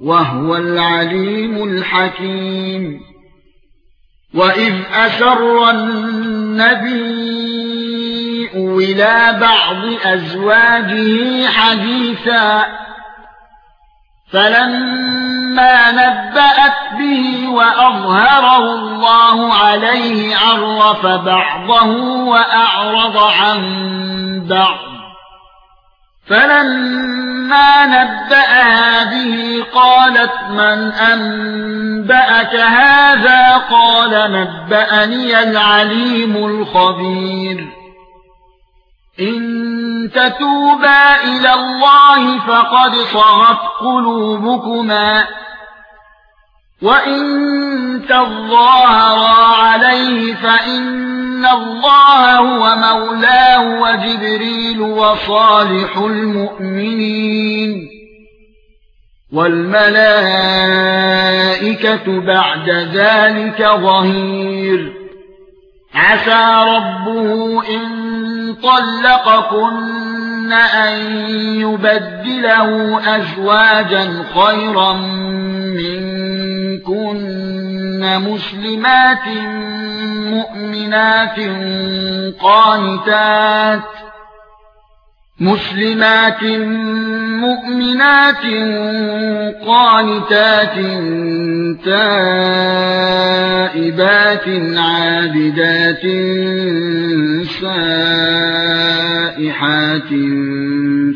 وهو العليم الحكيم. وإذ أسر النبي إلى بعض أزواجه حديثا فلما نبأت به وأظهره الله عليه عرف بعضه وأعرض عن بعض. فلما نبأها به قالت من أنبأك هذا قال نبأني العليم الخبير إن تتوبا إلى الله فقد صغت قلوبكما وإن تظاهرا عليه فإن الله هو مولاه وجبريل وصالح المؤمنين والملائكة بعد ذلك ظهير عسى ربه إن طلقكن أن يبدله أزواجا خيرا منكن مسلمات مؤمنات قانتات مسلمات مؤمنات قانتات تائبات عابدات سائحات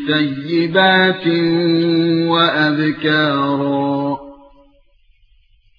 ثيبات وأبكارا